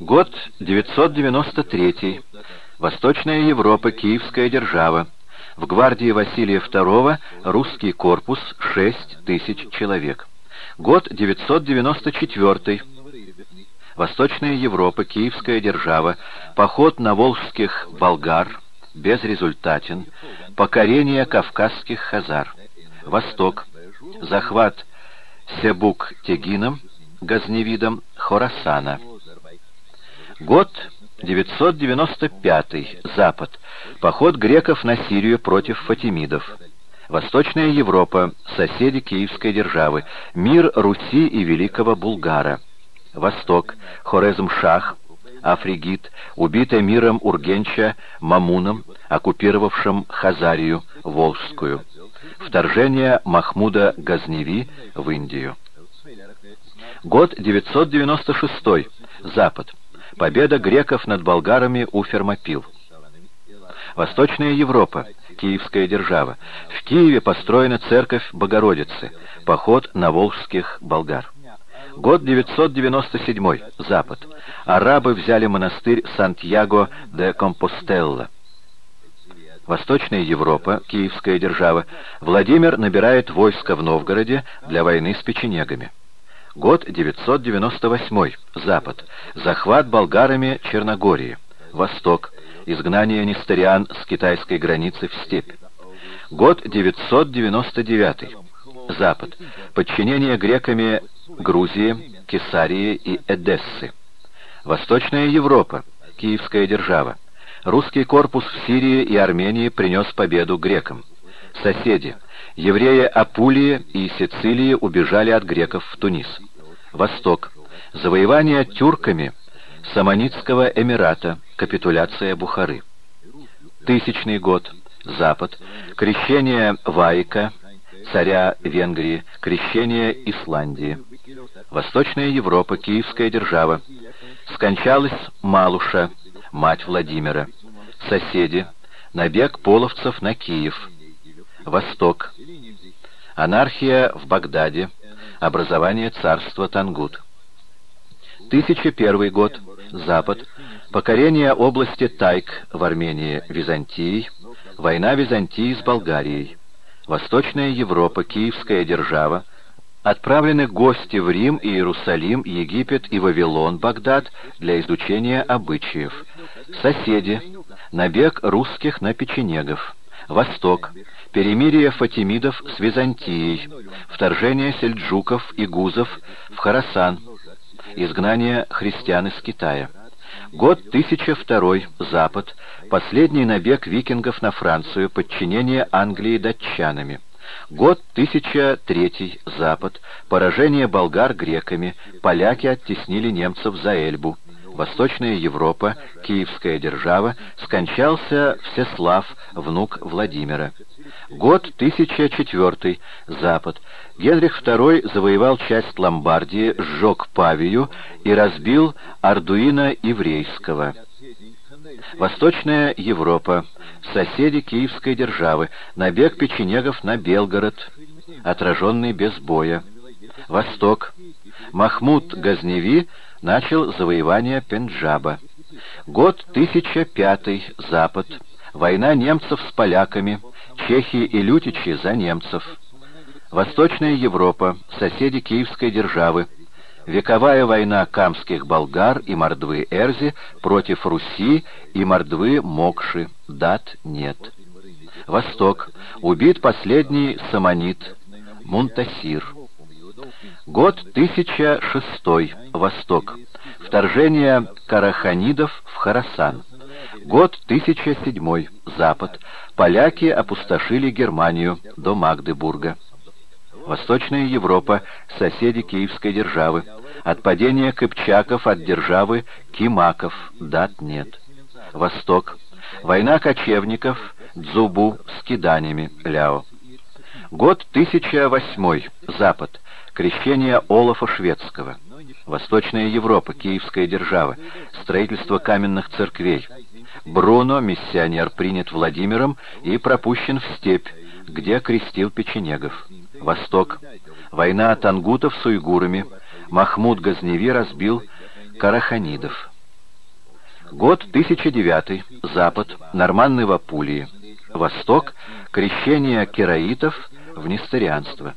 Год 993. Восточная Европа, Киевская держава. В гвардии Василия II русский корпус 6 тысяч человек. Год 994. Восточная Европа, Киевская держава. Поход на волжских болгар безрезультатен. Покорение кавказских хазар. Восток. Захват Себук-Тегином, Газневидом, Хорасана. Год 995. Запад. Поход греков на Сирию против фатимидов. Восточная Европа. Соседи Киевской державы. Мир Руси и Великого Булгара. Восток. Хорезм-Шах. Афригит, убитый миром Ургенча Мамуном, оккупировавшим Хазарию, Волжскую. Вторжение Махмуда Газневи в Индию. Год 996. Запад. Победа греков над болгарами у Фермопил. Восточная Европа. Киевская держава. В Киеве построена церковь Богородицы. Поход на волжских болгар. Год 997. Запад. Арабы взяли монастырь Сантьяго де Компостелла. Восточная Европа, Киевская держава. Владимир набирает войско в Новгороде для войны с печенегами. Год 998. Запад. Захват болгарами Черногории. Восток. Изгнание нестариан с китайской границы в степь. Год 999. Запад. Подчинение греками Грузии, Кесарии и Эдессы. Восточная Европа. Киевская держава. Русский корпус в Сирии и Армении принес победу грекам. Соседи. Евреи Апулии и Сицилии убежали от греков в Тунис. Восток. Завоевание тюрками Саманитского Эмирата. Капитуляция Бухары. Тысячный год. Запад. Крещение Ваика, царя Венгрии. Крещение Исландии. Восточная Европа, Киевская держава. Скончалась Малуша, мать Владимира. Соседи. Набег половцев на Киев. Восток. Анархия в Багдаде. Образование царства Тангут. 1001 год. Запад. Покорение области Тайк в Армении Византией. Война Византии с Болгарией. Восточная Европа, Киевская держава. Отправлены гости в Рим, Иерусалим, Египет и Вавилон, Багдад для изучения обычаев. Соседи. Набег русских на печенегов. Восток. Перемирие фатимидов с Византией. Вторжение сельджуков и гузов в Харасан. Изгнание христиан из Китая. Год 1002. Запад. Последний набег викингов на Францию. Подчинение Англии датчанами. Год 1003. Запад. Поражение болгар греками. Поляки оттеснили немцев за Эльбу. Восточная Европа, Киевская держава, скончался Всеслав, внук Владимира. Год 1004. Запад. Генрих II завоевал часть Ломбардии, сжег Павию и разбил Ардуина Иврейского. Восточная Европа. Соседи Киевской державы. Набег печенегов на Белгород, отраженный без боя. Восток. Махмуд Газневи начал завоевание Пенджаба. Год 1005, Запад. Война немцев с поляками. Чехи и лютичи за немцев. Восточная Европа. Соседи Киевской державы. Вековая война камских болгар и мордвы Эрзи против Руси и мордвы Мокши. Дат нет. Восток. Убит последний самонит Мунтасир. Год 1006. Восток. Вторжение караханидов в Харасан. Год 1007. Запад. Поляки опустошили Германию до Магдебурга. Восточная Европа, соседи Киевской державы. От падения кыпчаков от державы Кимаков дат нет. Восток. Война кочевников Дзубу с киданями Ляо. Год 1008. Запад. Крещение Олафа Шведского. Восточная Европа, Киевская держава. Строительство каменных церквей. Бруно, миссионер, принят Владимиром и пропущен в степь, где крестил печенегов. Восток. Война тангутов с уйгурами. Махмуд Газневи разбил караханидов. Год 1009. Запад. Норманны в Апулии. Восток. Крещение кераитов в несторианство.